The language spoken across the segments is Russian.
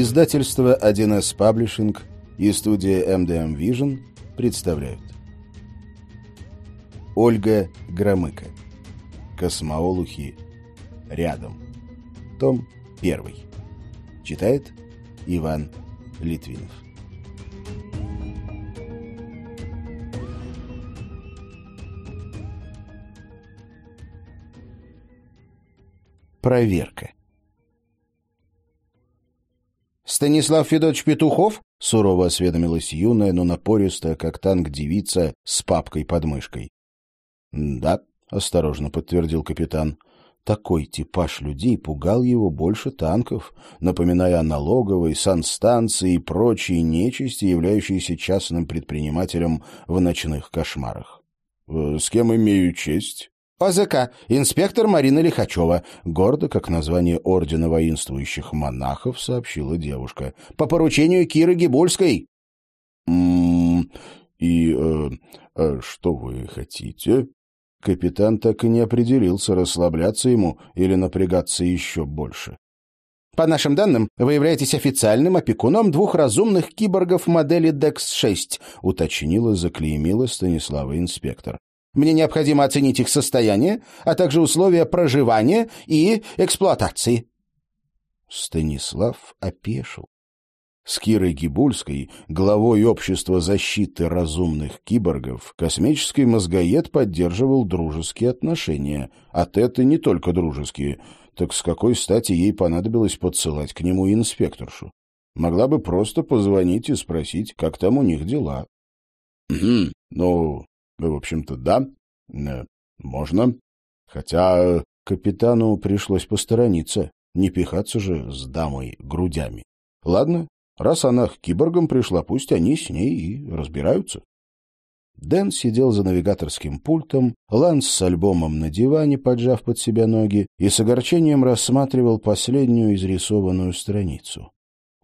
Издательство 1С Паблишинг и студия MDM Vision представляют. Ольга Громыко. Космоолухи рядом. Том 1. Читает Иван Литвинов. Проверка. «Станислав Федотович Петухов?» — сурово осведомилась юная, но напористая, как танк девица, с папкой под мышкой. «Да», — осторожно подтвердил капитан. Такой типаж людей пугал его больше танков, напоминая о налоговой, санстанции и прочей нечисти, являющейся частным предпринимателем в ночных кошмарах. «Э, «С кем имею честь?» ОЗК, инспектор Марина Лихачева, гордо, как название ордена воинствующих монахов, сообщила девушка. По поручению Киры Гибульской. «М-м, и э, э, что вы хотите? Капитан так и не определился, расслабляться ему или напрягаться еще больше. По нашим данным, вы являетесь официальным опекуном двух разумных киборгов модели DEX-6, уточнила, заклеймила Станислава инспектор. Мне необходимо оценить их состояние, а также условия проживания и эксплуатации». Станислав опешил. С Кирой Гибульской, главой Общества защиты разумных киборгов, космический мозгоед поддерживал дружеские отношения. От это не только дружеские. Так с какой стати ей понадобилось подсылать к нему инспекторшу? Могла бы просто позвонить и спросить, как там у них дела. — Ну, в общем-то, да, э, можно. Хотя капитану пришлось посторониться, не пихаться же с дамой грудями. Ладно, раз она к киборгам пришла, пусть они с ней и разбираются. Дэн сидел за навигаторским пультом, Ланс с альбомом на диване, поджав под себя ноги, и с огорчением рассматривал последнюю изрисованную страницу.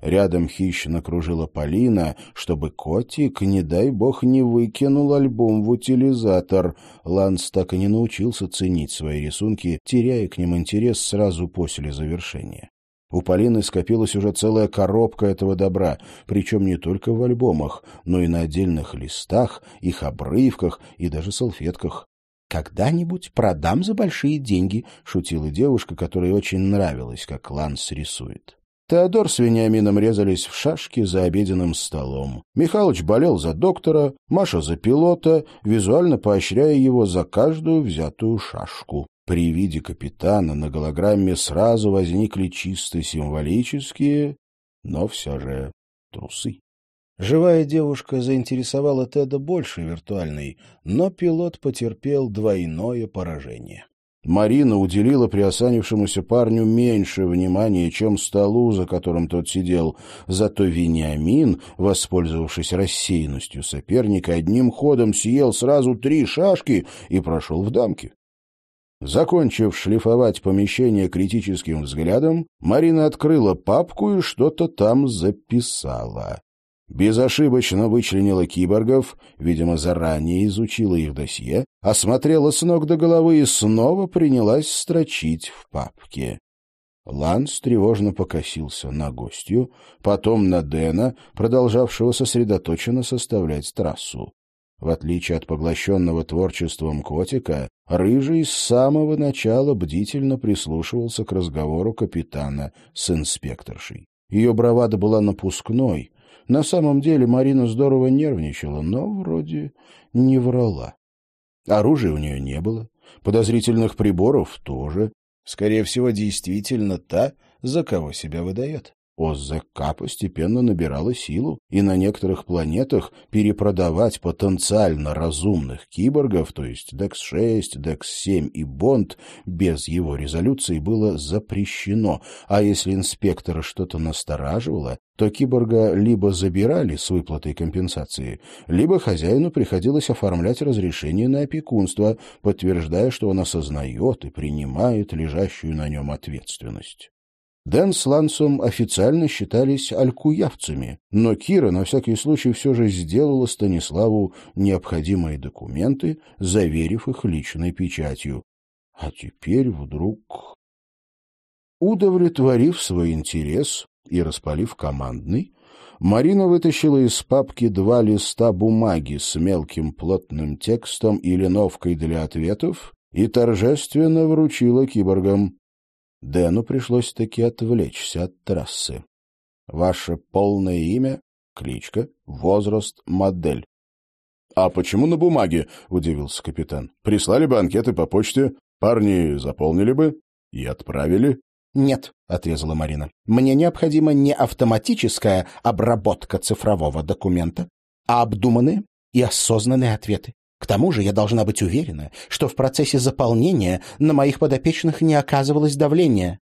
Рядом хищно кружила Полина, чтобы котик, не дай бог, не выкинул альбом в утилизатор. Ланс так и не научился ценить свои рисунки, теряя к ним интерес сразу после завершения. У Полины скопилась уже целая коробка этого добра, причем не только в альбомах, но и на отдельных листах, их обрывках и даже салфетках. «Когда-нибудь продам за большие деньги», — шутила девушка, которой очень нравилось, как Ланс рисует. Теодор с Вениамином резались в шашки за обеденным столом. Михалыч болел за доктора, Маша за пилота, визуально поощряя его за каждую взятую шашку. При виде капитана на голограмме сразу возникли чисто символические, но все же трусы. Живая девушка заинтересовала Теда больше виртуальной, но пилот потерпел двойное поражение. Марина уделила приосанившемуся парню меньше внимания, чем столу, за которым тот сидел. Зато Вениамин, воспользовавшись рассеянностью соперника, одним ходом съел сразу три шашки и прошел в дамки. Закончив шлифовать помещение критическим взглядом, Марина открыла папку и что-то там записала безошибочно вычленила киборгов, видимо, заранее изучила их досье, осмотрела с ног до головы и снова принялась строчить в папке. Ланс тревожно покосился на гостью, потом на Дэна, продолжавшего сосредоточенно составлять трассу. В отличие от поглощенного творчеством котика, Рыжий с самого начала бдительно прислушивался к разговору капитана с инспекторшей. Ее бравада была напускной, на самом деле Марина здорово нервничала, но вроде не врала. Оружия у нее не было, подозрительных приборов тоже. Скорее всего, действительно та, за кого себя выдает. ОЗК постепенно набирала силу, и на некоторых планетах перепродавать потенциально разумных киборгов, то есть DEX-6, DEX-7 и Бонд, без его резолюции было запрещено, а если инспектора что-то настораживало, то киборга либо забирали с выплатой компенсации, либо хозяину приходилось оформлять разрешение на опекунство, подтверждая, что он осознает и принимает лежащую на нем ответственность. Дэн с Лансом официально считались алькуявцами, но Кира на всякий случай все же сделала Станиславу необходимые документы, заверив их личной печатью. А теперь вдруг... Удовлетворив свой интерес, и распалив командный, Марина вытащила из папки два листа бумаги с мелким плотным текстом и линовкой для ответов и торжественно вручила киборгам. Дэну пришлось таки отвлечься от трассы. Ваше полное имя, кличка, возраст, модель. — А почему на бумаге? — удивился капитан. — Прислали бы анкеты по почте, парни заполнили бы и отправили. «Нет», — отрезала Марина, — «мне необходима не автоматическая обработка цифрового документа, а обдуманные и осознанные ответы. К тому же я должна быть уверена, что в процессе заполнения на моих подопечных не оказывалось давления».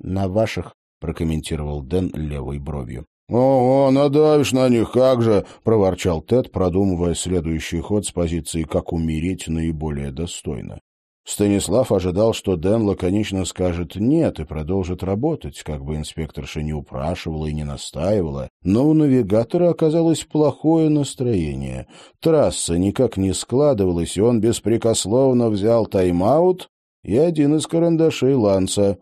«На ваших», — прокомментировал Дэн левой бровью. «Ого, надавишь на них, как же!» — проворчал Тед, продумывая следующий ход с позиции «как умереть наиболее достойно». Станислав ожидал, что Дэн лаконично скажет «нет» и продолжит работать, как бы инспекторша не упрашивала и не настаивала, но у навигатора оказалось плохое настроение. Трасса никак не складывалась, и он беспрекословно взял тайм-аут и один из карандашей Ланса.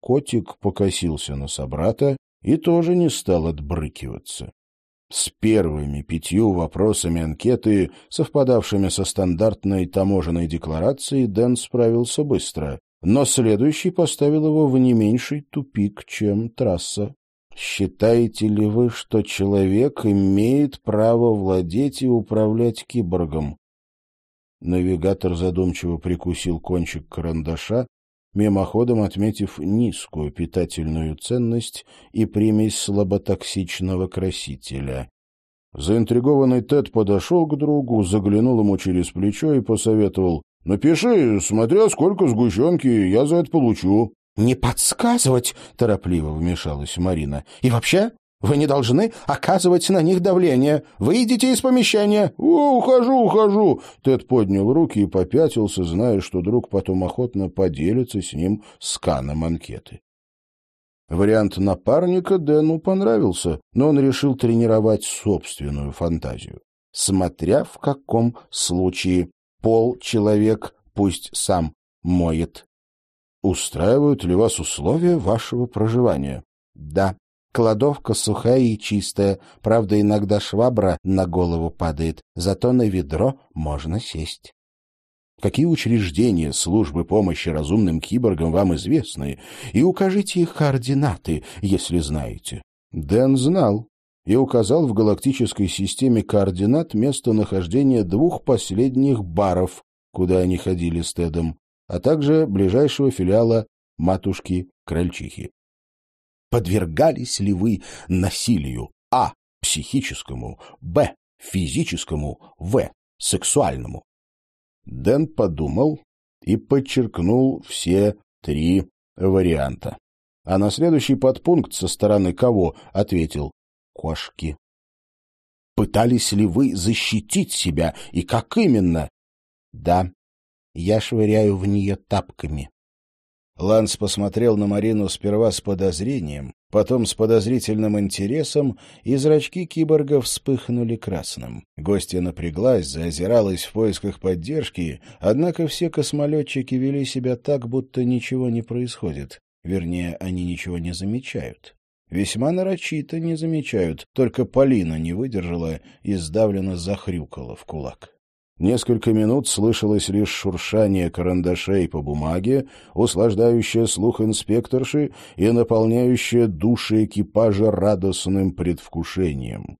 Котик покосился на собрата и тоже не стал отбрыкиваться. С первыми пятью вопросами анкеты, совпадавшими со стандартной таможенной декларацией, Дэн справился быстро, но следующий поставил его в не меньший тупик, чем трасса. Считаете ли вы, что человек имеет право владеть и управлять киборгом? Навигатор задумчиво прикусил кончик карандаша, мимоходом отметив низкую питательную ценность и примесь слаботоксичного красителя. Заинтригованный Тед подошел к другу, заглянул ему через плечо и посоветовал. «Напиши, смотря сколько сгущенки, я за это получу». «Не подсказывать!» — торопливо вмешалась Марина. «И вообще, вы не должны оказывать на них давление. Выйдите из помещения. О, ухожу, ухожу. Тед поднял руки и попятился, зная, что друг потом охотно поделится с ним сканом анкеты. Вариант напарника Дэну понравился, но он решил тренировать собственную фантазию. Смотря в каком случае пол человек пусть сам моет. Устраивают ли вас условия вашего проживания? Да. Кладовка сухая и чистая, правда, иногда швабра на голову падает, зато на ведро можно сесть. Какие учреждения службы помощи разумным киборгам вам известны, и укажите их координаты, если знаете. Дэн знал и указал в галактической системе координат местонахождения двух последних баров, куда они ходили с Тедом, а также ближайшего филиала матушки-крольчихи подвергались ли вы насилию А. психическому, Б. физическому, В. сексуальному. Дэн подумал и подчеркнул все три варианта. А на следующий подпункт со стороны кого ответил «кошки». Пытались ли вы защитить себя и как именно? Да, я швыряю в нее тапками. Ланс посмотрел на Марину сперва с подозрением, потом с подозрительным интересом, и зрачки киборга вспыхнули красным. Гостья напряглась, заозиралась в поисках поддержки, однако все космолетчики вели себя так, будто ничего не происходит. Вернее, они ничего не замечают. Весьма нарочито не замечают, только Полина не выдержала и сдавленно захрюкала в кулак. Несколько минут слышалось лишь шуршание карандашей по бумаге, услаждающее слух инспекторши и наполняющее души экипажа радостным предвкушением.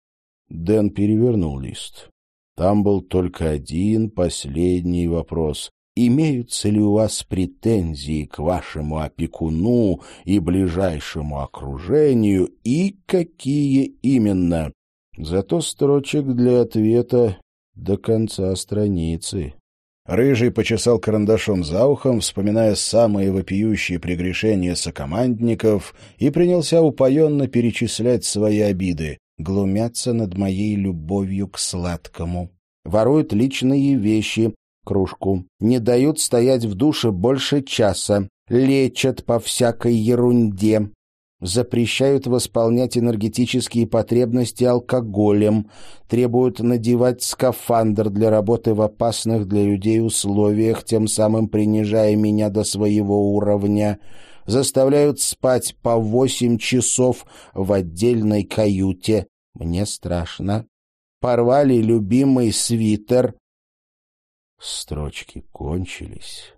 Дэн перевернул лист. Там был только один последний вопрос. Имеются ли у вас претензии к вашему опекуну и ближайшему окружению, и какие именно? Зато строчек для ответа до конца страницы. Рыжий почесал карандашом за ухом, вспоминая самые вопиющие прегрешения сокомандников, и принялся упоенно перечислять свои обиды. Глумятся над моей любовью к сладкому. Воруют личные вещи, кружку. Не дают стоять в душе больше часа. Лечат по всякой ерунде запрещают восполнять энергетические потребности алкоголем, требуют надевать скафандр для работы в опасных для людей условиях, тем самым принижая меня до своего уровня. заставляют спать по восемь часов в отдельной каюте. Мне страшно. Порвали любимый свитер. Строчки кончились.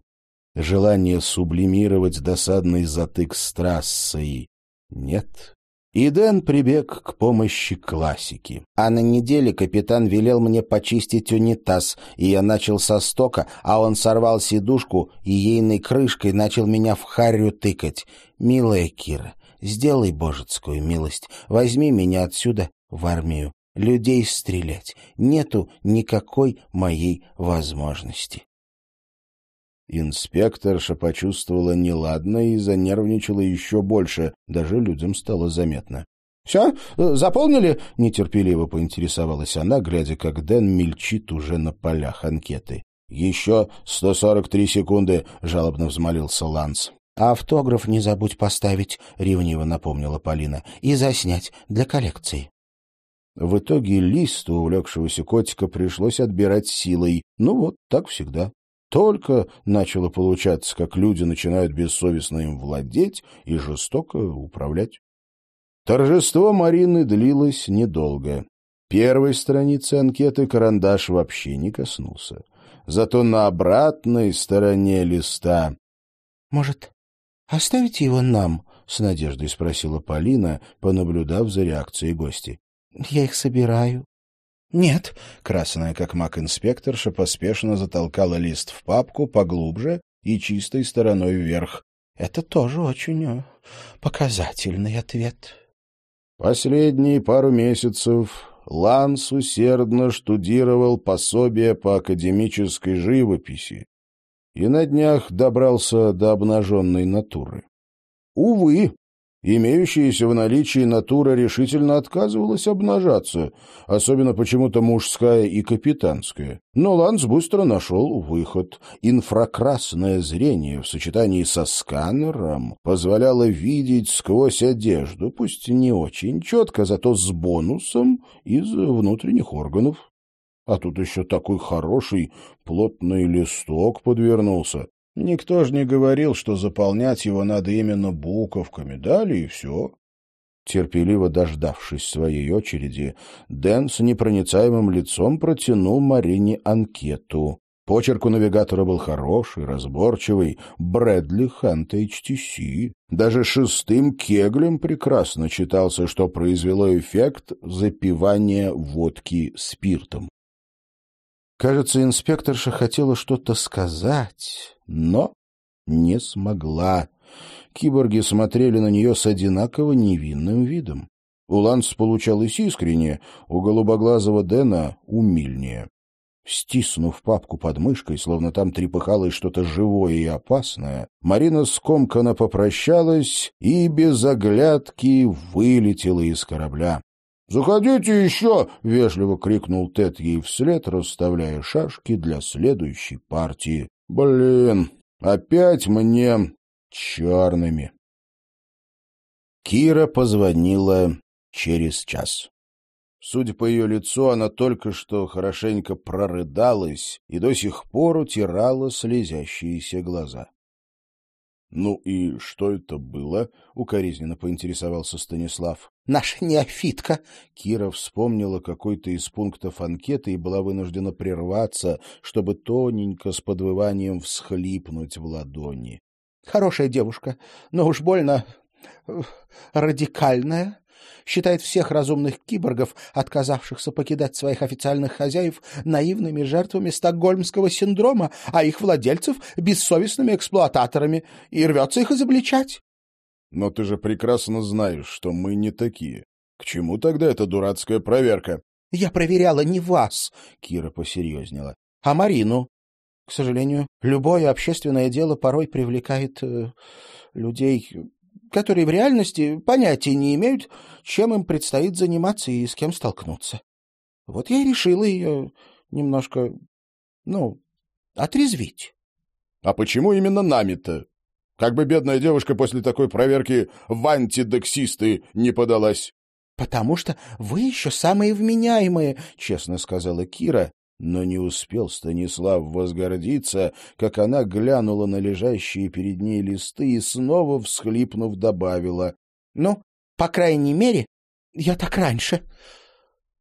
Желание сублимировать досадный затык с трассой нет. И Дэн прибег к помощи классики. А на неделе капитан велел мне почистить унитаз, и я начал со стока, а он сорвал сидушку и ейной крышкой начал меня в харю тыкать. «Милая Кира, сделай божецкую милость, возьми меня отсюда в армию. Людей стрелять нету никакой моей возможности». Инспекторша почувствовала неладное и занервничала еще больше. Даже людям стало заметно. «Все? Заполнили?» — нетерпеливо поинтересовалась она, глядя, как Дэн мельчит уже на полях анкеты. «Еще сто сорок три секунды», — жалобно взмолился Ланс. «А автограф не забудь поставить», — ревниво напомнила Полина, — «и заснять для коллекции». В итоге лист у увлекшегося котика пришлось отбирать силой. Ну вот, так всегда. Только начало получаться, как люди начинают бессовестно им владеть и жестоко управлять. Торжество Марины длилось недолго. Первой страницы анкеты карандаш вообще не коснулся. Зато на обратной стороне листа... — Может, оставите его нам? — с надеждой спросила Полина, понаблюдав за реакцией гостей. — Я их собираю. «Нет». Красная, как маг-инспекторша, поспешно затолкала лист в папку поглубже и чистой стороной вверх. «Это тоже очень э, показательный ответ». Последние пару месяцев Ланс усердно штудировал пособие по академической живописи и на днях добрался до обнаженной натуры. Увы, Имеющаяся в наличии натура решительно отказывалась обнажаться, особенно почему-то мужская и капитанская. Но Ланс быстро нашел выход. Инфракрасное зрение в сочетании со сканером позволяло видеть сквозь одежду, пусть не очень четко, зато с бонусом из внутренних органов. А тут еще такой хороший плотный листок подвернулся. Никто же не говорил, что заполнять его надо именно буковками. Дали и все. Терпеливо дождавшись своей очереди, Дэн с непроницаемым лицом протянул Марине анкету. Почерк у навигатора был хороший, разборчивый, Брэдли Хант HTC. Даже шестым кеглем прекрасно читался, что произвело эффект запивания водки спиртом. Кажется, инспекторша хотела что-то сказать, но не смогла. Киборги смотрели на нее с одинаково невинным видом. У Ланс получалось искренне, у голубоглазого Дэна — умильнее. Стиснув папку под мышкой, словно там трепыхалось что-то живое и опасное, Марина скомканно попрощалась и без оглядки вылетела из корабля. «Заходите еще!» — вежливо крикнул Тед ей вслед, расставляя шашки для следующей партии. «Блин, опять мне черными!» Кира позвонила через час. Судя по ее лицу, она только что хорошенько прорыдалась и до сих пор утирала слезящиеся глаза. «Ну и что это было?» — укоризненно поинтересовался Станислав. «Наша неофитка!» Кира вспомнила какой-то из пунктов анкеты и была вынуждена прерваться, чтобы тоненько с подвыванием всхлипнуть в ладони. «Хорошая девушка, но уж больно э, радикальная считает всех разумных киборгов, отказавшихся покидать своих официальных хозяев, наивными жертвами стокгольмского синдрома, а их владельцев — бессовестными эксплуататорами, и рвется их изобличать. — Но ты же прекрасно знаешь, что мы не такие. К чему тогда эта дурацкая проверка? — Я проверяла не вас, — Кира посерьезнела, — а Марину. К сожалению, любое общественное дело порой привлекает э, людей которые в реальности понятия не имеют, чем им предстоит заниматься и с кем столкнуться. Вот я и решила ее немножко, ну, отрезвить. — А почему именно нами-то? Как бы бедная девушка после такой проверки в антидексисты не подалась. — Потому что вы еще самые вменяемые, — честно сказала Кира, Но не успел Станислав возгордиться, как она глянула на лежащие перед ней листы и снова, всхлипнув, добавила. — Ну, по крайней мере, я так раньше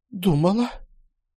думала.